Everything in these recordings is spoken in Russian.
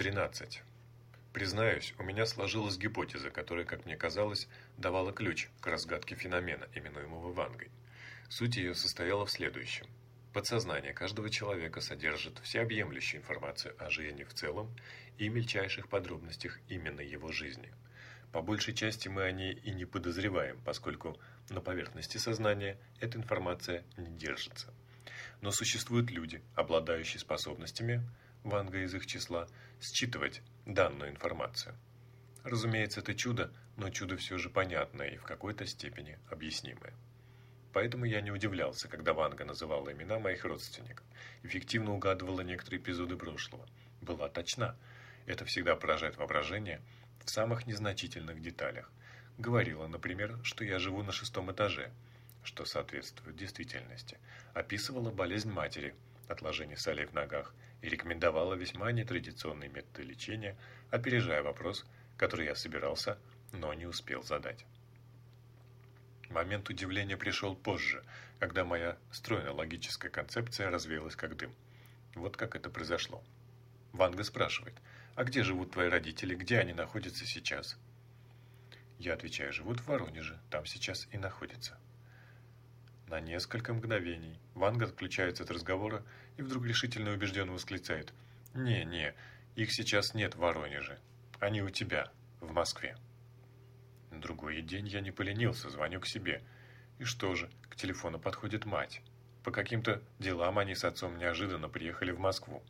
13. Признаюсь, у меня сложилась гипотеза, которая, как мне казалось, давала ключ к разгадке феномена, именуемого Вангой. Суть ее состояла в следующем. Подсознание каждого человека содержит всеобъемлющую информацию о жизни в целом и мельчайших подробностях именно его жизни. По большей части мы о ней и не подозреваем, поскольку на поверхности сознания эта информация не держится. Но существуют люди, обладающие способностями – Ванга из их числа, считывать данную информацию. Разумеется, это чудо, но чудо все же понятное и в какой-то степени объяснимое. Поэтому я не удивлялся, когда Ванга называла имена моих родственников, эффективно угадывала некоторые эпизоды прошлого. Была точна. Это всегда поражает воображение в самых незначительных деталях. Говорила, например, что я живу на шестом этаже, что соответствует действительности. Описывала болезнь матери, отложение солей в ногах – и рекомендовала весьма нетрадиционные методы лечения, опережая вопрос, который я собирался, но не успел задать. Момент удивления пришел позже, когда моя стройная логическая концепция развеялась как дым. Вот как это произошло. Ванга спрашивает, «А где живут твои родители? Где они находятся сейчас?» Я отвечаю, «Живут в Воронеже, там сейчас и находятся». На несколько мгновений Ванга отключается от разговора и вдруг решительно убежденно восклицает. «Не, не, их сейчас нет в Воронеже. Они у тебя, в Москве». Другой день я не поленился, звоню к себе. И что же, к телефону подходит мать. По каким-то делам они с отцом неожиданно приехали в Москву.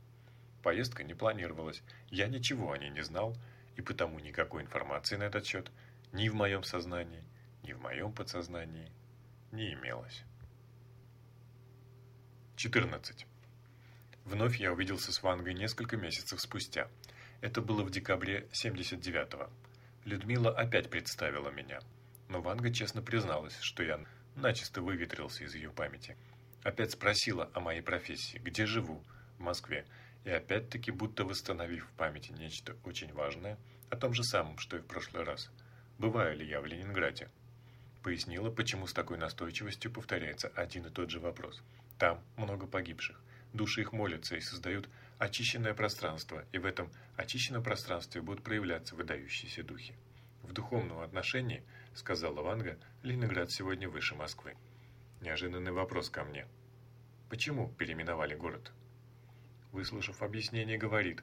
Поездка не планировалась, я ничего о ней не знал, и потому никакой информации на этот счет ни в моем сознании, ни в моем подсознании не имелось. 14. Вновь я увиделся с Вангой несколько месяцев спустя. Это было в декабре 79-го. Людмила опять представила меня. Но Ванга честно призналась, что я начисто выветрился из ее памяти. Опять спросила о моей профессии, где живу, в Москве, и опять-таки, будто восстановив в памяти нечто очень важное, о том же самом, что и в прошлый раз. Бываю ли я в Ленинграде? пояснила, почему с такой настойчивостью повторяется один и тот же вопрос. Там много погибших. Души их молятся и создают очищенное пространство, и в этом очищенном пространстве будут проявляться выдающиеся духи. В духовном отношении, сказала Ванга, Ленинград сегодня выше Москвы. Неожиданный вопрос ко мне. Почему переименовали город? Выслушав объяснение, говорит,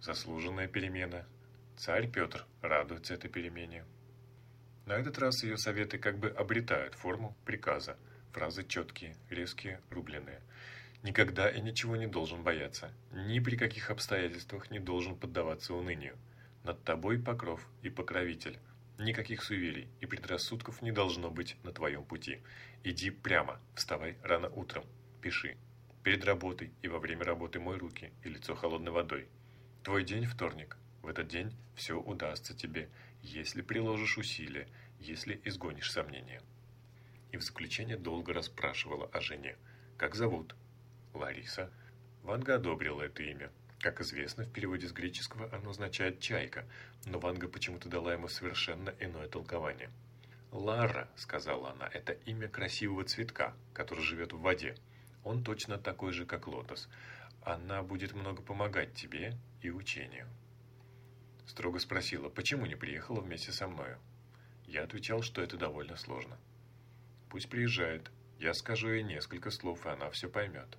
заслуженная перемена. Царь Петр радуется этой перемене, на этот раз ее советы как бы обретают форму приказа. Фразы четкие, резкие, рубленые. Никогда и ничего не должен бояться. Ни при каких обстоятельствах не должен поддаваться унынию. Над тобой покров и покровитель. Никаких суеверий и предрассудков не должно быть на твоем пути. Иди прямо, вставай рано утром, пиши. Перед работой и во время работы мой руки и лицо холодной водой. Твой день вторник, в этот день все удастся тебе, если приложишь усилия, если изгонишь сомнения. И в заключение долго расспрашивала о жене. «Как зовут?» «Лариса». Ванга одобрила это имя. Как известно, в переводе с греческого оно означает «чайка», но Ванга почему-то дала ему совершенно иное толкование. «Лара», — сказала она, — «это имя красивого цветка, который живет в воде. Он точно такой же, как лотос. Она будет много помогать тебе и учению». Строго спросила, почему не приехала вместе со мною. Я отвечал, что это довольно сложно. Пусть приезжает. Я скажу ей несколько слов, и она все поймет.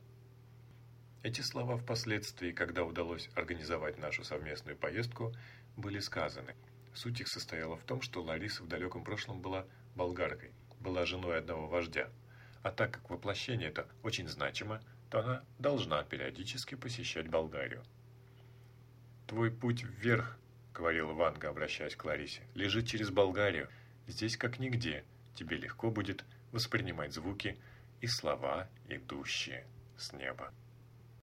Эти слова впоследствии, когда удалось организовать нашу совместную поездку, были сказаны. Суть их состояла в том, что Лариса в далеком прошлом была болгаркой, была женой одного вождя. А так как воплощение это очень значимо, то она должна периодически посещать Болгарию. Твой путь вверх говорила Ванга, обращаясь к Ларисе, — «лежит через Болгарию. Здесь как нигде. Тебе легко будет воспринимать звуки и слова, идущие с неба».